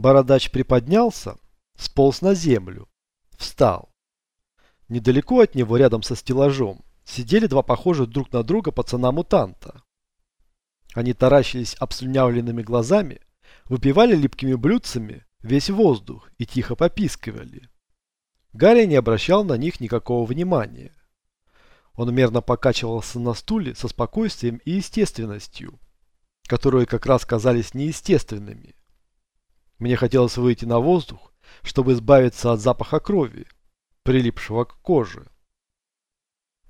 Бородач приподнялся, сполз на землю, встал. Недалеко от него, рядом со стеллажом, сидели два похожих друг на друга пацана-мутанта. Они таращились обслюнявленными глазами, выпивали липкими блюдцами весь воздух и тихо попискивали. Гарри не обращал на них никакого внимания. Он мерно покачивался на стуле со спокойствием и естественностью, которые как раз казались неестественными. Мне хотелось выйти на воздух, чтобы избавиться от запаха крови, прилипшего к коже.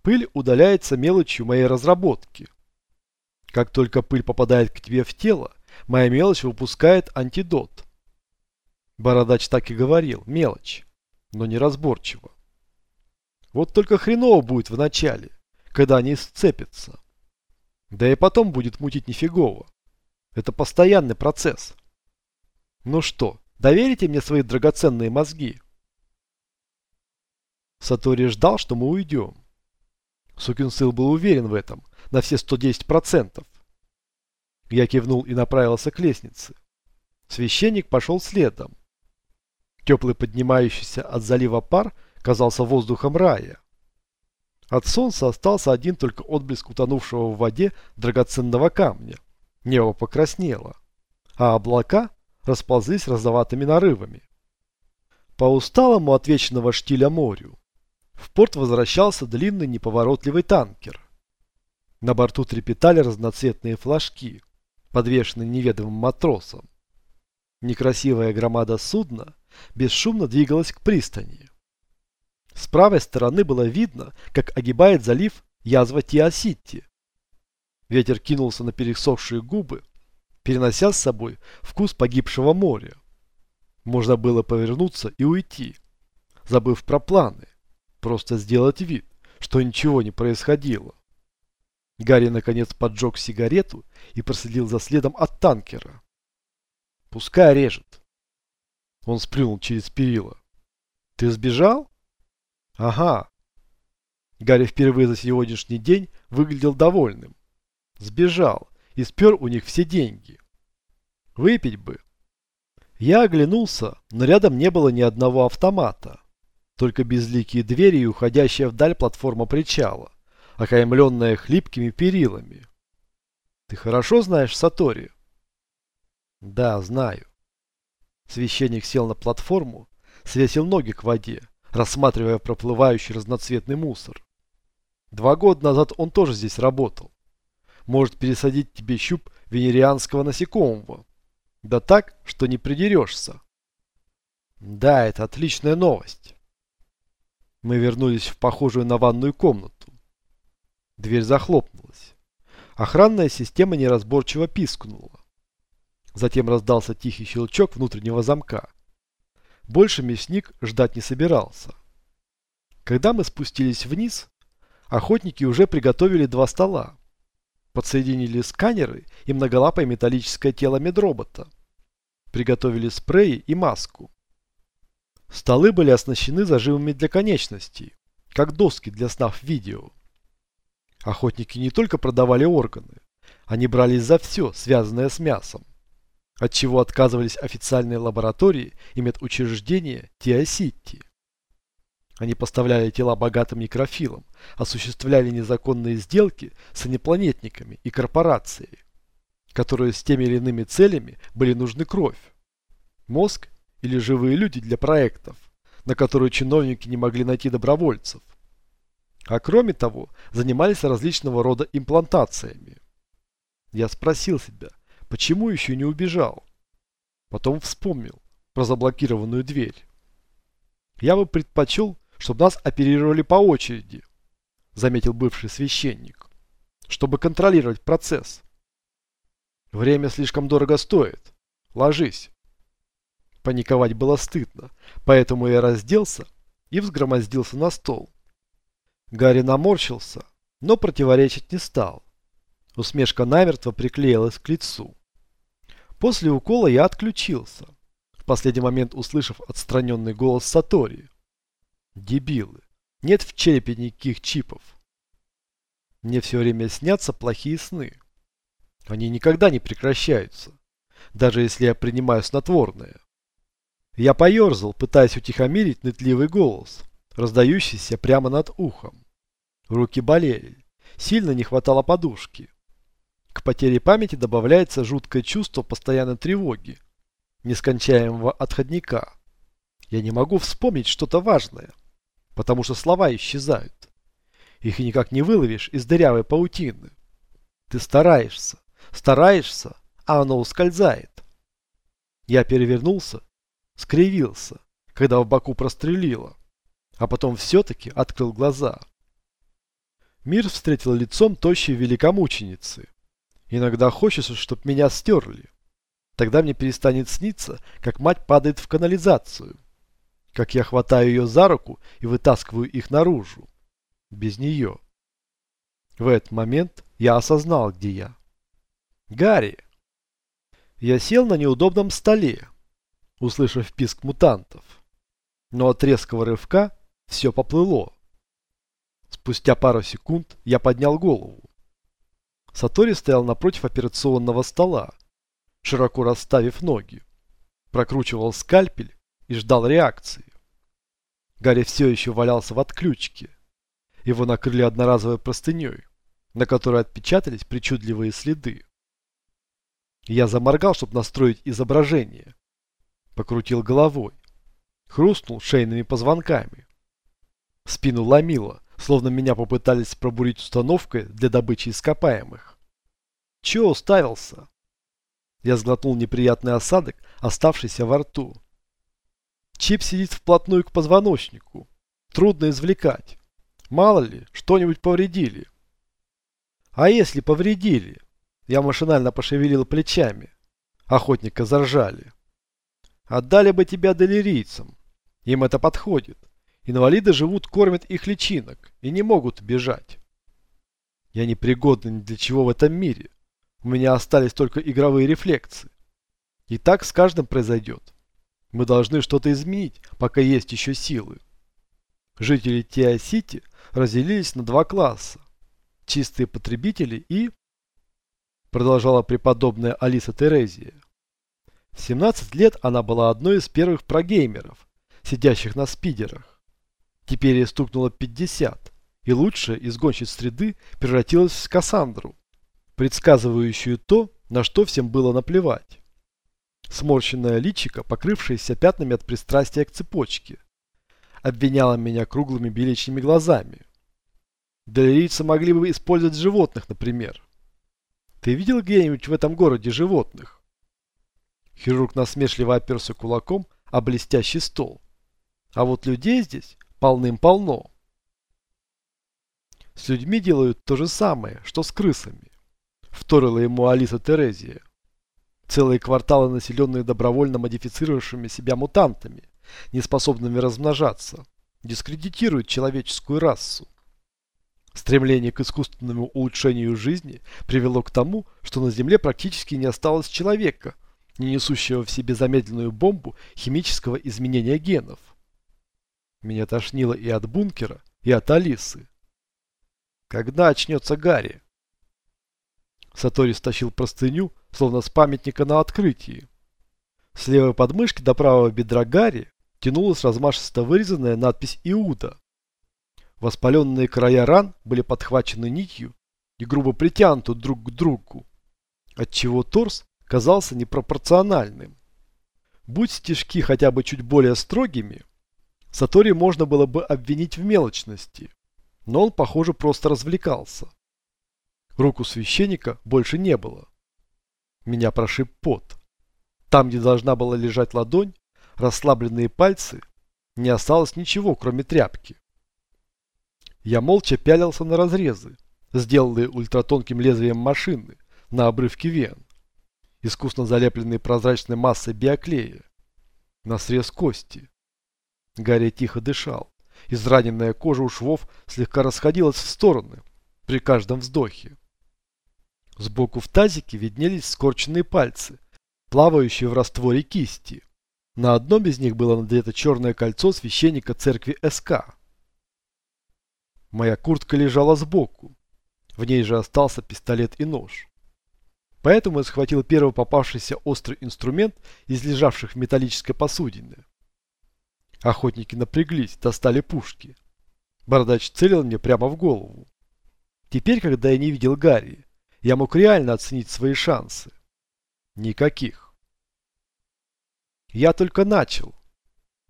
Пыль удаляется мелочью моей разработки. Как только пыль попадает к тебе в тело, моя мелочь выпускает антидот. Бородач так и говорил, мелочь, но неразборчиво. Вот только хреново будет в начале, когда они сцепятся. Да и потом будет мутить нифигово. Это постоянный процесс. Ну что, доверите мне свои драгоценные мозги? Сатори ждал, что мы уйдем. Сукин сын был уверен в этом, на все 110%. Я кивнул и направился к лестнице. Священник пошел следом. Теплый поднимающийся от залива пар казался воздухом рая. От солнца остался один только отблеск утонувшего в воде драгоценного камня. Небо покраснело, а облака расползлись розоватыми нарывами. По усталому от вечного штиля морю в порт возвращался длинный неповоротливый танкер. На борту трепетали разноцветные флажки, подвешенные неведомым матросом. Некрасивая громада судна бесшумно двигалась к пристани. С правой стороны было видно, как огибает залив язва Тиаситти. Ветер кинулся на пересохшие губы, перенося с собой вкус погибшего моря. Можно было повернуться и уйти, забыв про планы, просто сделать вид, что ничего не происходило. Гарри наконец поджег сигарету и проследил за следом от танкера. Пускай режет. Он сплюнул через перила. Ты сбежал? Ага. Гарри впервые за сегодняшний день выглядел довольным. Сбежал и спер у них все деньги. Выпить бы. Я оглянулся, но рядом не было ни одного автомата. Только безликие двери и уходящая вдаль платформа причала, окаймленная хлипкими перилами. Ты хорошо знаешь Сатори? Да, знаю. Священник сел на платформу, свесил ноги к воде, рассматривая проплывающий разноцветный мусор. Два года назад он тоже здесь работал. Может пересадить тебе щуп венерианского насекомого. Да так, что не придерешься. Да, это отличная новость. Мы вернулись в похожую на ванную комнату. Дверь захлопнулась. Охранная система неразборчиво пискнула. Затем раздался тихий щелчок внутреннего замка. Больше мясник ждать не собирался. Когда мы спустились вниз, охотники уже приготовили два стола. Подсоединили сканеры и многолапое металлическое тело медробота. Приготовили спреи и маску. Столы были оснащены зажимами для конечностей, как доски для снав видео. Охотники не только продавали органы, они брались за все, связанное с мясом от чего отказывались официальные лаборатории и медучреждения Тиаситти. Они поставляли тела богатым некрофилам, осуществляли незаконные сделки с инопланетниками и корпорацией, которые с теми или иными целями были нужны кровь, мозг или живые люди для проектов, на которые чиновники не могли найти добровольцев. А кроме того, занимались различного рода имплантациями. Я спросил себя, Почему еще не убежал? Потом вспомнил про заблокированную дверь. Я бы предпочел, чтобы нас оперировали по очереди, заметил бывший священник, чтобы контролировать процесс. Время слишком дорого стоит. Ложись. Паниковать было стыдно, поэтому я разделся и взгромоздился на стол. Гарри наморщился, но противоречить не стал. Усмешка намертво приклеилась к лицу. После укола я отключился, в последний момент услышав отстраненный голос Сатори. Дебилы. Нет в черепе никаких чипов. Мне все время снятся плохие сны. Они никогда не прекращаются, даже если я принимаю снотворное. Я поерзал, пытаясь утихомирить нытливый голос, раздающийся прямо над ухом. Руки болели, сильно не хватало подушки. К потере памяти добавляется жуткое чувство постоянной тревоги, нескончаемого отходника. Я не могу вспомнить что-то важное, потому что слова исчезают. Их никак не выловишь из дырявой паутины. Ты стараешься, стараешься, а оно ускользает. Я перевернулся, скривился, когда в боку прострелило, а потом все-таки открыл глаза. Мир встретил лицом тощей великомученицы. Иногда хочется, чтоб меня стерли. Тогда мне перестанет сниться, как мать падает в канализацию. Как я хватаю ее за руку и вытаскиваю их наружу. Без нее. В этот момент я осознал, где я. Гарри! Я сел на неудобном столе, услышав писк мутантов. Но от резкого рывка все поплыло. Спустя пару секунд я поднял голову. Сатори стоял напротив операционного стола, широко расставив ноги. Прокручивал скальпель и ждал реакции. Гарри все еще валялся в отключке. Его накрыли одноразовой простыней, на которой отпечатались причудливые следы. Я заморгал, чтобы настроить изображение. Покрутил головой. Хрустнул шейными позвонками. Спину ломило, словно меня попытались пробурить установкой для добычи ископаемых. Чего уставился? Я сглотнул неприятный осадок, оставшийся во рту. Чип сидит вплотную к позвоночнику. Трудно извлекать. Мало ли, что-нибудь повредили. А если повредили? Я машинально пошевелил плечами. Охотника заржали. Отдали бы тебя долерийцам. Им это подходит. Инвалиды живут, кормят их личинок и не могут бежать. Я непригодный ни для чего в этом мире. У меня остались только игровые рефлексы. И так с каждым произойдет. Мы должны что-то изменить, пока есть еще силы. Жители Тиа-Сити разделились на два класса. Чистые потребители и... Продолжала преподобная Алиса Терезия. В 17 лет она была одной из первых прогеймеров, сидящих на спидерах. Теперь ей стукнуло 50, и лучшая из гонщиц среды превратилась в Кассандру, предсказывающую то, на что всем было наплевать. Сморщенное личико, покрывшееся пятнами от пристрастия к цепочке, обвиняла меня круглыми беличьими глазами. Долерийцы могли бы использовать животных, например. Ты видел где-нибудь в этом городе животных? Хирург насмешливо оперся кулаком о блестящий стол. А вот людей здесь полным-полно. С людьми делают то же самое, что с крысами. Вторила ему Алиса Терезия. Целые кварталы, населенные добровольно модифицировавшими себя мутантами, неспособными размножаться, дискредитируют человеческую расу. Стремление к искусственному улучшению жизни привело к тому, что на Земле практически не осталось человека, не несущего в себе замедленную бомбу химического изменения генов. Меня тошнило и от бункера, и от Алисы. Когда очнется Гарри? Сатори стащил простыню, словно с памятника на открытии. С левой подмышки до правого бедра Гарри тянулась размашисто вырезанная надпись «Иуда». Воспаленные края ран были подхвачены нитью и грубо притянуты друг к другу, отчего торс казался непропорциональным. Будь стежки хотя бы чуть более строгими, Сатори можно было бы обвинить в мелочности, но он, похоже, просто развлекался. Руку священника больше не было. Меня прошиб пот. Там, где должна была лежать ладонь, расслабленные пальцы, не осталось ничего, кроме тряпки. Я молча пялился на разрезы, сделанные ультратонким лезвием машины на обрывке вен, искусно залепленные прозрачной массой биоклея, на срез кости. Гарри тихо дышал. Израненная кожа у швов слегка расходилась в стороны при каждом вздохе. Сбоку в тазике виднелись скорченные пальцы, плавающие в растворе кисти. На одном из них было надето черное кольцо священника церкви СК. Моя куртка лежала сбоку. В ней же остался пистолет и нож. Поэтому я схватил первый попавшийся острый инструмент из лежавших в металлической посудине. Охотники напряглись, достали пушки. Бородач целил мне прямо в голову. Теперь, когда я не видел Гарри, я мог реально оценить свои шансы. Никаких. Я только начал.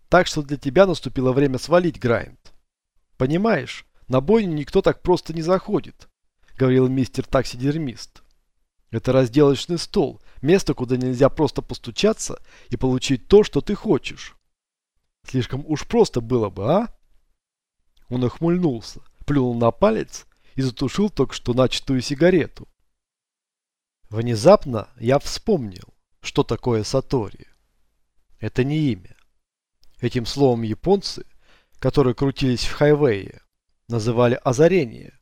Так что для тебя наступило время свалить, Грайнд. Понимаешь, на бойню никто так просто не заходит, говорил мистер таксидермист. Это разделочный стол, место, куда нельзя просто постучаться и получить то, что ты хочешь. Слишком уж просто было бы, а? Он охмыльнулся, плюнул на палец и затушил только что начатую сигарету. Внезапно я вспомнил, что такое Сатори. Это не имя. Этим словом японцы, которые крутились в хайвее, называли озарение,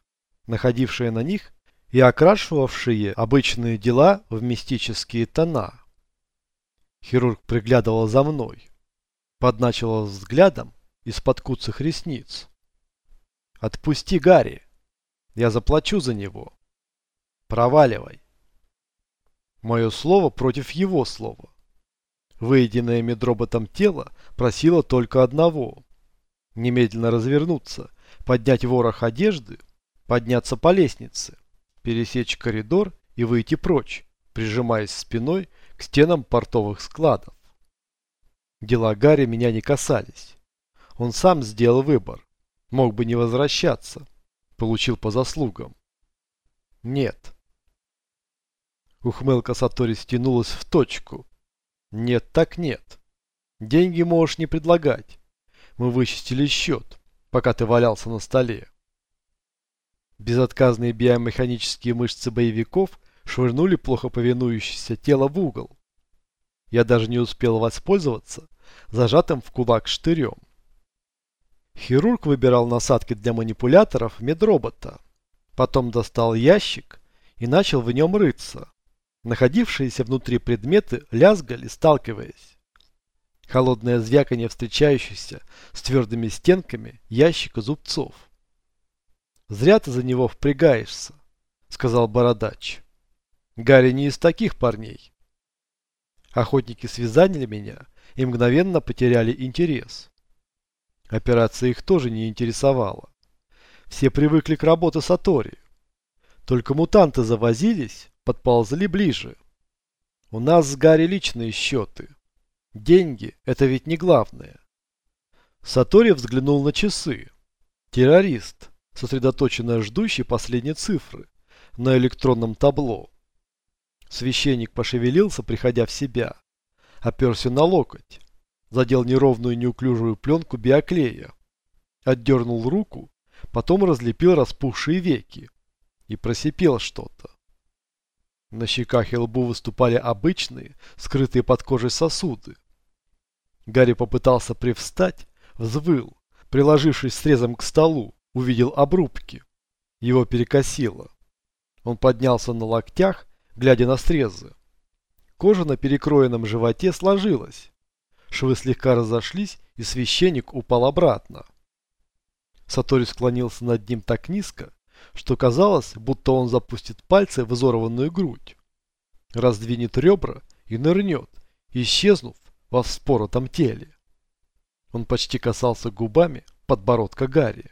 находившее на них и окрашивавшие обычные дела в мистические тона. Хирург приглядывал за мной, подначивал взглядом из-под куцых ресниц. «Отпусти Гарри, я заплачу за него. Проваливай». Мое слово против его слова. Выеденное медроботом тело просило только одного. Немедленно развернуться, поднять ворох одежды, подняться по лестнице, пересечь коридор и выйти прочь, прижимаясь спиной к стенам портовых складов. Дела Гарри меня не касались. Он сам сделал выбор. Мог бы не возвращаться. Получил по заслугам. Нет. Ухмылка Сатори стянулась в точку, нет так нет. Деньги можешь не предлагать. Мы вычистили счет, пока ты валялся на столе. Безотказные биомеханические мышцы боевиков швырнули плохо повинующееся тело в угол. Я даже не успел воспользоваться зажатым в кулак штырем. Хирург выбирал насадки для манипуляторов медробота. Потом достал ящик и начал в нем рыться. Находившиеся внутри предметы лязгали, сталкиваясь. Холодное звяканье встречающихся с твердыми стенками ящика зубцов. «Зря ты за него впрягаешься», — сказал Бородач. «Гарри не из таких парней». Охотники связали меня и мгновенно потеряли интерес. Операция их тоже не интересовала. Все привыкли к работе Сатори. Только мутанты завозились, подползли ближе. У нас с Гарри личные счеты. Деньги – это ведь не главное. Сатори взглянул на часы. Террорист, сосредоточенно ждущий последней цифры на электронном табло. Священник пошевелился, приходя в себя. Оперся на локоть. Задел неровную неуклюжую пленку биоклея. Отдернул руку, потом разлепил распухшие веки и просипел что-то. На щеках и лбу выступали обычные, скрытые под кожей сосуды. Гарри попытался привстать, взвыл, приложившись срезом к столу, увидел обрубки. Его перекосило. Он поднялся на локтях, глядя на срезы. Кожа на перекроенном животе сложилась. Швы слегка разошлись, и священник упал обратно. Сатори склонился над ним так низко, что казалось, будто он запустит пальцы в изорванную грудь, раздвинет ребра и нырнет, исчезнув во вспоротом теле. Он почти касался губами подбородка Гарри.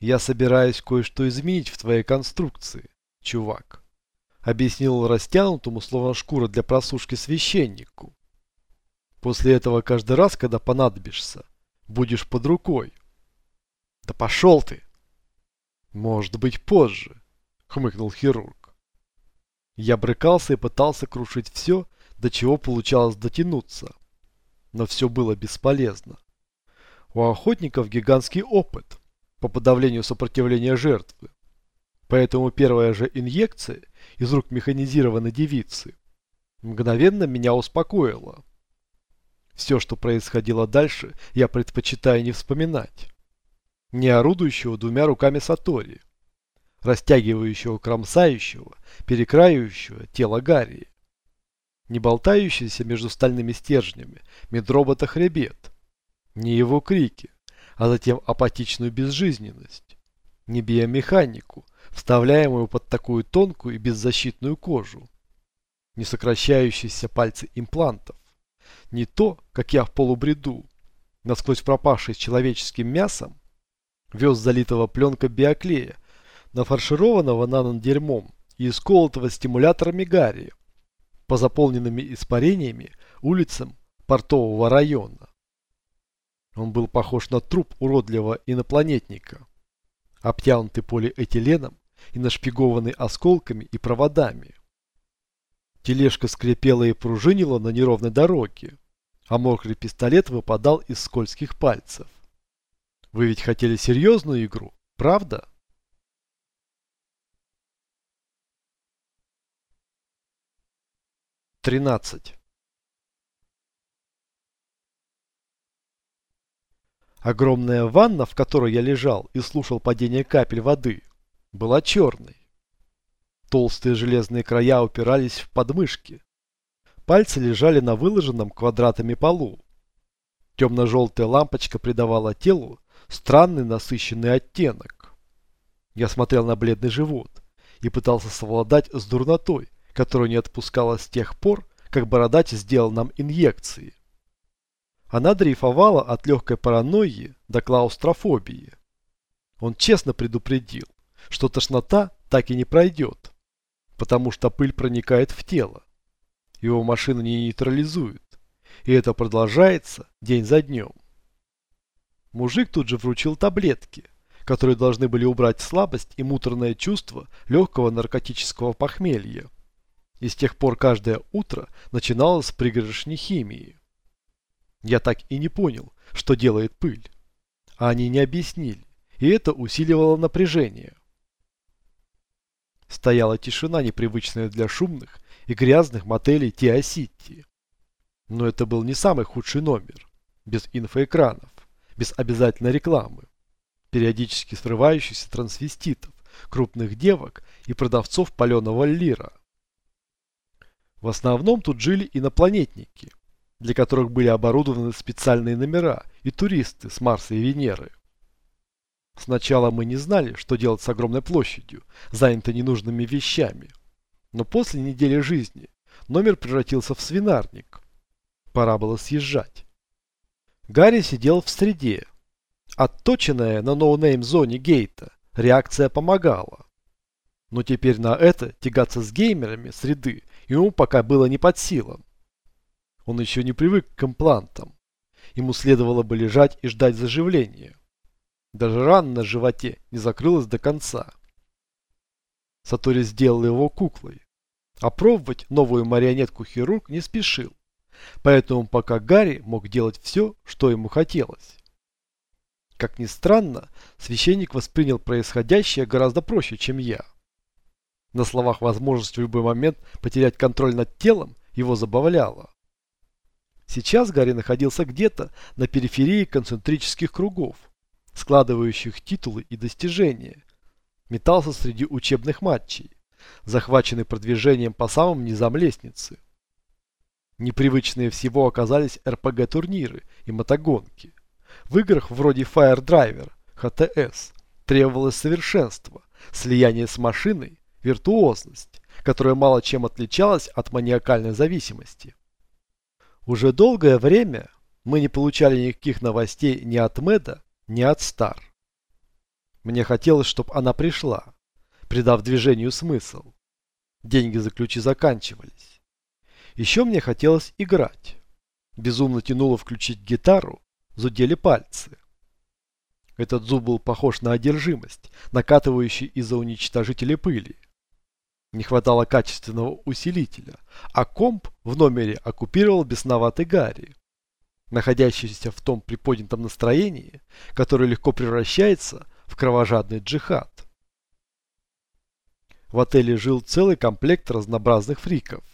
«Я собираюсь кое-что изменить в твоей конструкции, чувак», объяснил растянутому, словно шкура для просушки священнику. «После этого каждый раз, когда понадобишься, будешь под рукой». «Да пошел ты!» «Может быть, позже», — хмыкнул хирург. Я брыкался и пытался крушить все, до чего получалось дотянуться. Но все было бесполезно. У охотников гигантский опыт по подавлению сопротивления жертвы. Поэтому первая же инъекция из рук механизированной девицы мгновенно меня успокоила. Все, что происходило дальше, я предпочитаю не вспоминать не орудующего двумя руками Сатори, растягивающего, кромсающего, перекраивающего тело Гарри, не болтающийся между стальными стержнями медробота хребет, не его крики, а затем апатичную безжизненность, не биомеханику, вставляемую под такую тонкую и беззащитную кожу, не сокращающиеся пальцы имплантов, Не то, как я в полубреду, насквозь пропавший с человеческим мясом, вез залитого пленка биоклея, нафаршированного нанодерьмом и исколотого стимуляторами гари, по заполненными испарениями улицам портового района. Он был похож на труп уродливого инопланетника, обтянутый полиэтиленом и нашпигованный осколками и проводами. Тележка скрипела и пружинила на неровной дороге, а мокрый пистолет выпадал из скользких пальцев. Вы ведь хотели серьезную игру, правда? Тринадцать. Огромная ванна, в которой я лежал и слушал падение капель воды, была черной. Толстые железные края упирались в подмышки. Пальцы лежали на выложенном квадратами полу. Темно-желтая лампочка придавала телу странный насыщенный оттенок. Я смотрел на бледный живот и пытался совладать с дурнотой, которую не отпускала с тех пор, как бородач сделал нам инъекции. Она дрейфовала от легкой паранойи до клаустрофобии. Он честно предупредил, что тошнота так и не пройдет, потому что пыль проникает в тело. Его машина не нейтрализует, и это продолжается день за днем. Мужик тут же вручил таблетки, которые должны были убрать слабость и муторное чувство легкого наркотического похмелья. И с тех пор каждое утро начиналось с пригоршни химии. Я так и не понял, что делает пыль. А они не объяснили, и это усиливало напряжение. Стояла тишина, непривычная для шумных и грязных мотелей Тиа-Сити. Но это был не самый худший номер, без инфоэкранов, без обязательной рекламы, периодически срывающихся трансвеститов, крупных девок и продавцов паленого лира. В основном тут жили инопланетники, для которых были оборудованы специальные номера и туристы с Марса и Венеры. Сначала мы не знали, что делать с огромной площадью, занятой ненужными вещами. Но после недели жизни номер превратился в свинарник. Пора было съезжать. Гарри сидел в среде. Отточенная на ноунейм-зоне гейта, реакция помогала. Но теперь на это тягаться с геймерами среды ему пока было не под силам. Он еще не привык к имплантам. Ему следовало бы лежать и ждать заживления. Даже рана на животе не закрылась до конца. Сатори сделал его куклой. Опробовать новую марионетку хирург не спешил. Поэтому пока Гарри мог делать все, что ему хотелось. Как ни странно, священник воспринял происходящее гораздо проще, чем я. На словах возможность в любой момент потерять контроль над телом его забавляла. Сейчас Гарри находился где-то на периферии концентрических кругов, складывающих титулы и достижения. Метался среди учебных матчей, захваченный продвижением по самым низам лестницы. Непривычные всего оказались РПГ-турниры и мотогонки. В играх вроде Fire Driver, HTS требовалось совершенство, слияние с машиной, виртуозность, которая мало чем отличалась от маниакальной зависимости. Уже долгое время мы не получали никаких новостей ни от Мэда, ни от Стар. Мне хотелось, чтобы она пришла, придав движению смысл. Деньги за ключи заканчивались. Еще мне хотелось играть. Безумно тянуло включить гитару, зудели пальцы. Этот зуб был похож на одержимость, накатывающий из-за уничтожителя пыли. Не хватало качественного усилителя, а комп в номере оккупировал бесноватый Гарри, находящийся в том приподнятом настроении, которое легко превращается в кровожадный джихад. В отеле жил целый комплект разнообразных фриков.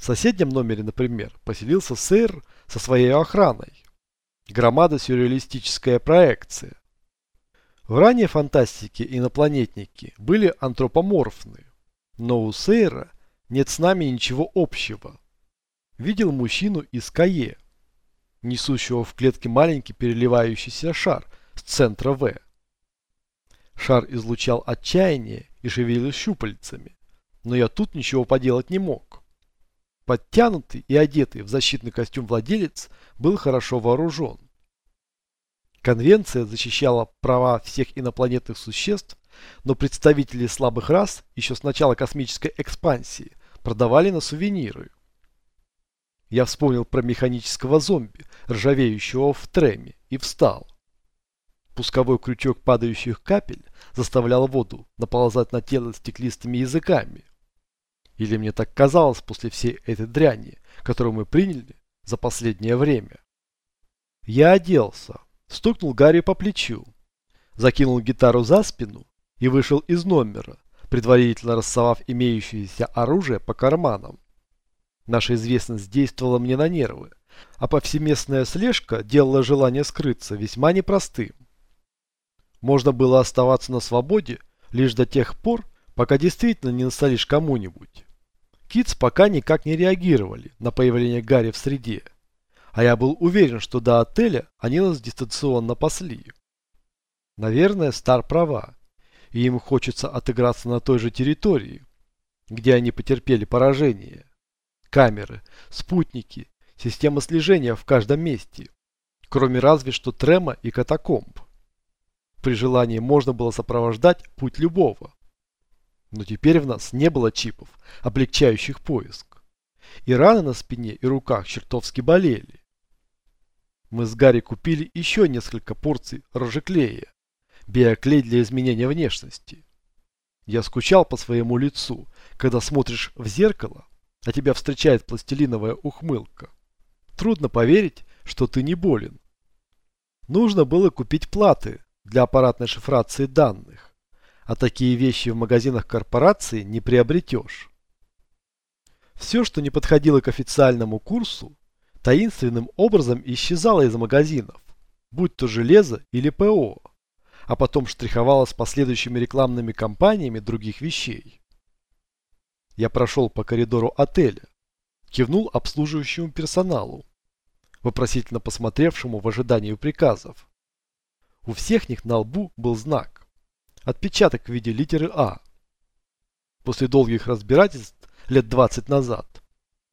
В соседнем номере, например, поселился сэр со своей охраной. Громада сюрреалистическая проекция. В ранней фантастике инопланетники были антропоморфны. Но у Сейра нет с нами ничего общего. Видел мужчину из Кае, несущего в клетке маленький переливающийся шар с центра В. Шар излучал отчаяние и шевелил щупальцами, но я тут ничего поделать не мог. Подтянутый и одетый в защитный костюм владелец был хорошо вооружен. Конвенция защищала права всех инопланетных существ, но представители слабых рас еще с начала космической экспансии продавали на сувениры. Я вспомнил про механического зомби, ржавеющего в треме, и встал. Пусковой крючок падающих капель заставлял воду наползать на тело стеклистыми языками. Или мне так казалось после всей этой дряни, которую мы приняли за последнее время. Я оделся, стукнул Гарри по плечу, закинул гитару за спину и вышел из номера, предварительно рассовав имеющееся оружие по карманам. Наша известность действовала мне на нервы, а повсеместная слежка делала желание скрыться весьма непростым. Можно было оставаться на свободе лишь до тех пор, пока действительно не насолишь кому-нибудь. Китс пока никак не реагировали на появление Гарри в среде, а я был уверен, что до отеля они нас дистанционно пасли. Наверное, Стар права, и им хочется отыграться на той же территории, где они потерпели поражение. Камеры, спутники, система слежения в каждом месте, кроме разве что трема и катакомб. При желании можно было сопровождать путь любого. Но теперь в нас не было чипов, облегчающих поиск. И раны на спине и руках чертовски болели. Мы с Гарри купили еще несколько порций рожеклея, биоклей для изменения внешности. Я скучал по своему лицу, когда смотришь в зеркало, а тебя встречает пластилиновая ухмылка. Трудно поверить, что ты не болен. Нужно было купить платы для аппаратной шифрации данных а такие вещи в магазинах корпорации не приобретешь. Все, что не подходило к официальному курсу, таинственным образом исчезало из магазинов, будь то железо или ПО, а потом штриховалось последующими рекламными кампаниями других вещей. Я прошел по коридору отеля, кивнул обслуживающему персоналу, вопросительно посмотревшему в ожидании приказов. У всех них на лбу был знак Отпечаток в виде литеры А. После долгих разбирательств лет 20 назад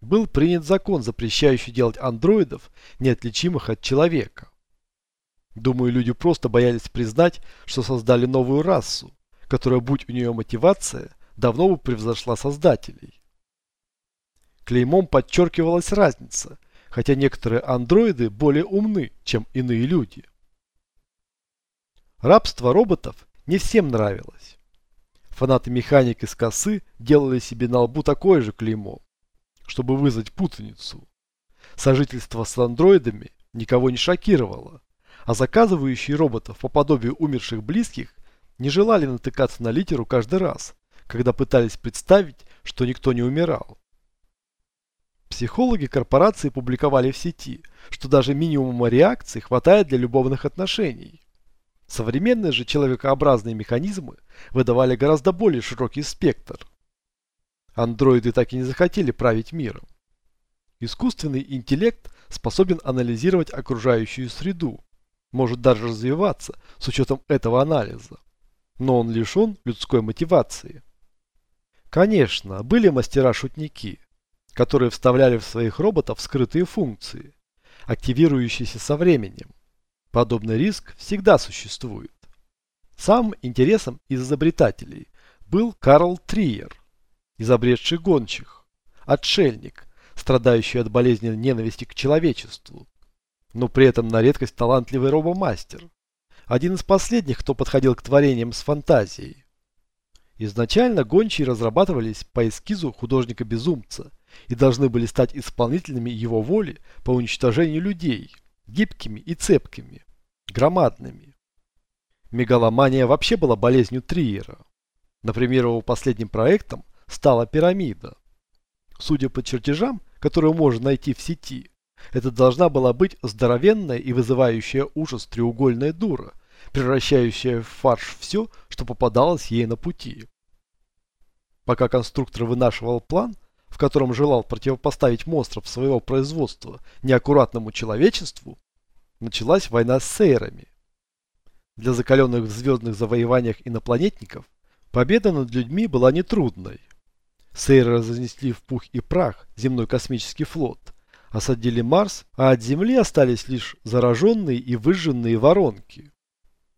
был принят закон, запрещающий делать андроидов неотличимых от человека. Думаю, люди просто боялись признать, что создали новую расу, которая, будь у нее мотивация, давно бы превзошла создателей. Клеймом подчеркивалась разница, хотя некоторые андроиды более умны, чем иные люди. Рабство роботов не всем нравилось. Фанаты механик из косы делали себе на лбу такое же клеймо, чтобы вызвать путаницу. Сожительство с андроидами никого не шокировало, а заказывающие роботов по подобию умерших близких не желали натыкаться на литеру каждый раз, когда пытались представить, что никто не умирал. Психологи корпорации публиковали в сети, что даже минимума реакций хватает для любовных отношений. Современные же человекообразные механизмы выдавали гораздо более широкий спектр. Андроиды так и не захотели править миром. Искусственный интеллект способен анализировать окружающую среду, может даже развиваться с учетом этого анализа, но он лишен людской мотивации. Конечно, были мастера-шутники, которые вставляли в своих роботов скрытые функции, активирующиеся со временем. Подобный риск всегда существует. Самым интересом из изобретателей был Карл Триер, изобретший гончих, отшельник, страдающий от болезненной ненависти к человечеству, но при этом на редкость талантливый робомастер, один из последних, кто подходил к творениям с фантазией. Изначально гончие разрабатывались по эскизу художника-безумца и должны были стать исполнителями его воли по уничтожению людей, гибкими и цепкими громадными. Мегаломания вообще была болезнью Триера. Например, его последним проектом стала пирамида. Судя по чертежам, которые можно найти в сети, это должна была быть здоровенная и вызывающая ужас треугольная дура, превращающая в фарш все, что попадалось ей на пути. Пока конструктор вынашивал план, в котором желал противопоставить монстров своего производства неаккуратному человечеству, началась война с сейрами. Для закаленных в звездных завоеваниях инопланетников победа над людьми была нетрудной. Сейры разнесли в пух и прах земной космический флот, осадили Марс, а от Земли остались лишь зараженные и выжженные воронки.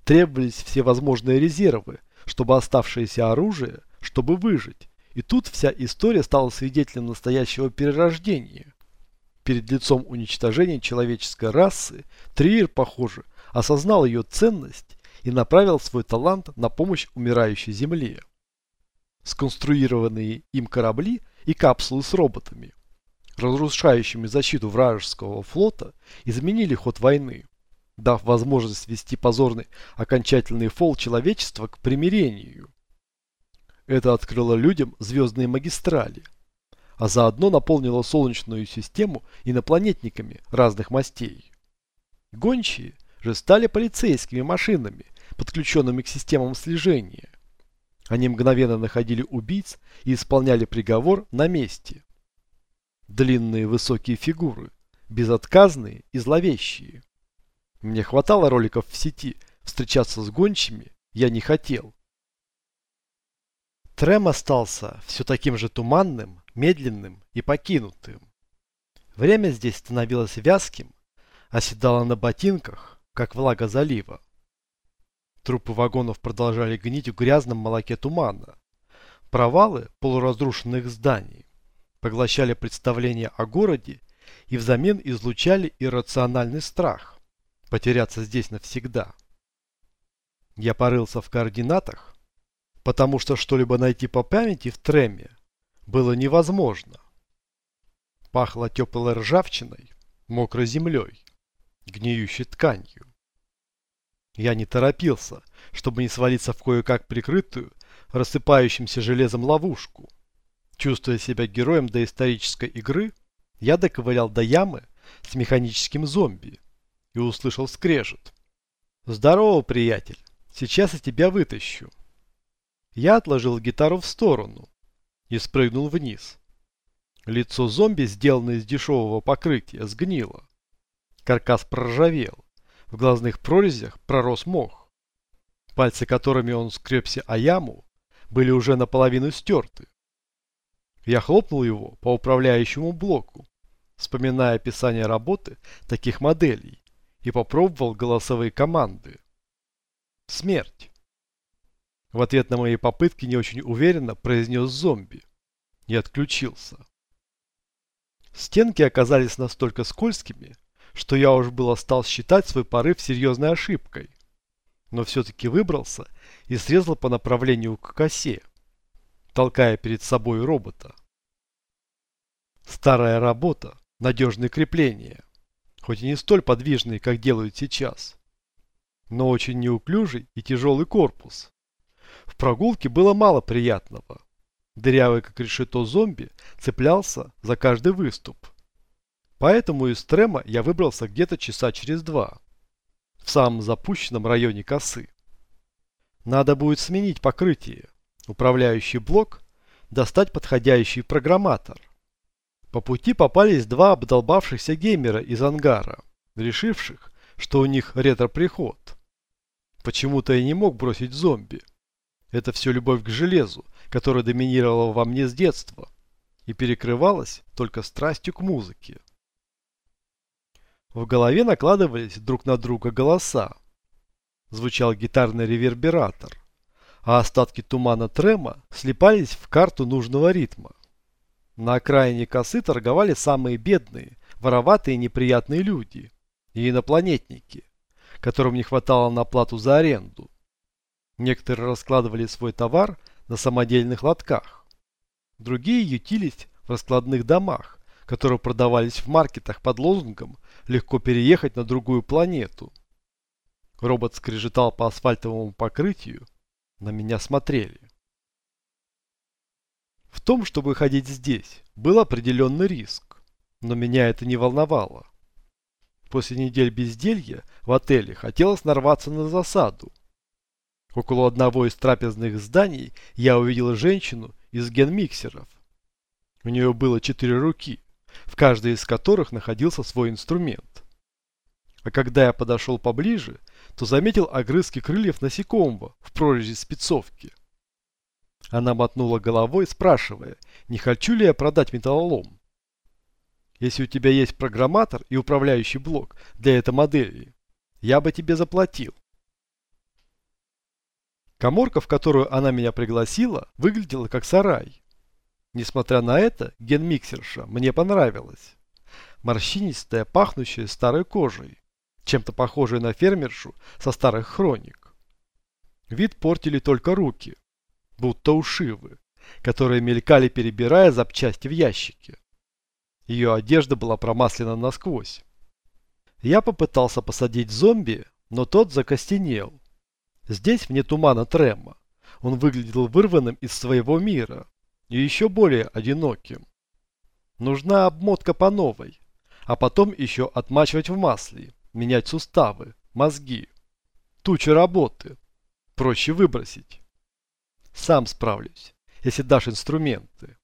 Требовались все возможные резервы, чтобы оставшееся оружие, чтобы выжить. И тут вся история стала свидетелем настоящего перерождения. Перед лицом уничтожения человеческой расы Триер, похоже, осознал ее ценность и направил свой талант на помощь умирающей Земле. Сконструированные им корабли и капсулы с роботами, разрушающими защиту вражеского флота, изменили ход войны, дав возможность вести позорный окончательный фол человечества к примирению. Это открыло людям звездные магистрали, а заодно наполнило Солнечную систему инопланетниками разных мастей. Гончие же стали полицейскими машинами, подключенными к системам слежения. Они мгновенно находили убийц и исполняли приговор на месте. Длинные высокие фигуры, безотказные и зловещие. Мне хватало роликов в сети, встречаться с гончими я не хотел. Трем остался все таким же туманным, медленным и покинутым. Время здесь становилось вязким, оседало на ботинках, как влага залива. Трупы вагонов продолжали гнить в грязном молоке тумана. Провалы полуразрушенных зданий поглощали представления о городе и взамен излучали иррациональный страх потеряться здесь навсегда. Я порылся в координатах, потому что что-либо найти по памяти в Треме было невозможно. Пахло теплой ржавчиной, мокрой землей, гниющей тканью. Я не торопился, чтобы не свалиться в кое-как прикрытую, рассыпающимся железом ловушку. Чувствуя себя героем доисторической игры, я доковылял до ямы с механическим зомби и услышал скрежет. «Здорово, приятель! Сейчас я тебя вытащу!» Я отложил гитару в сторону и спрыгнул вниз. Лицо зомби, сделанное из дешевого покрытия, сгнило. Каркас проржавел. В глазных прорезях пророс мох. Пальцы, которыми он скрепся о яму, были уже наполовину стерты. Я хлопнул его по управляющему блоку, вспоминая описание работы таких моделей, и попробовал голосовые команды. Смерть. В ответ на мои попытки не очень уверенно произнес зомби и отключился. Стенки оказались настолько скользкими, что я уж было стал считать свой порыв серьезной ошибкой. Но все-таки выбрался и срезал по направлению к косе, толкая перед собой робота. Старая работа, надежные крепления, хоть и не столь подвижные, как делают сейчас, но очень неуклюжий и тяжелый корпус. В прогулке было мало приятного. Дырявый, как решето зомби, цеплялся за каждый выступ – Поэтому из Трема я выбрался где-то часа через два. В самом запущенном районе косы. Надо будет сменить покрытие. Управляющий блок, достать подходящий программатор. По пути попались два обдолбавшихся геймера из ангара, решивших, что у них ретро-приход. Почему-то я не мог бросить зомби. Это все любовь к железу, которая доминировала во мне с детства и перекрывалась только страстью к музыке. В голове накладывались друг на друга голоса. Звучал гитарный ревербератор, а остатки тумана трема слепались в карту нужного ритма. На окраине косы торговали самые бедные, вороватые неприятные люди и инопланетники, которым не хватало на плату за аренду. Некоторые раскладывали свой товар на самодельных лотках. Другие ютились в раскладных домах, которые продавались в маркетах под лозунгом легко переехать на другую планету. Робот скрежетал по асфальтовому покрытию. На меня смотрели. В том, чтобы ходить здесь, был определенный риск. Но меня это не волновало. После недель безделья в отеле хотелось нарваться на засаду. Около одного из трапезных зданий я увидел женщину из генмиксеров. У нее было четыре руки в каждой из которых находился свой инструмент. А когда я подошел поближе, то заметил огрызки крыльев насекомого в прорези спецовки. Она мотнула головой, спрашивая, не хочу ли я продать металлолом. Если у тебя есть программатор и управляющий блок для этой модели, я бы тебе заплатил. Коморка, в которую она меня пригласила, выглядела как сарай. Несмотря на это, генмиксерша мне понравилась. Морщинистая, пахнущая старой кожей, чем-то похожая на фермершу со старых хроник. Вид портили только руки, будто ушивы, которые мелькали, перебирая запчасти в ящике. Ее одежда была промаслена насквозь. Я попытался посадить зомби, но тот закостенел. Здесь вне тумана Трема. Он выглядел вырванным из своего мира и еще более одиноким. Нужна обмотка по новой, а потом еще отмачивать в масле, менять суставы, мозги. Туча работы. Проще выбросить. Сам справлюсь, если дашь инструменты.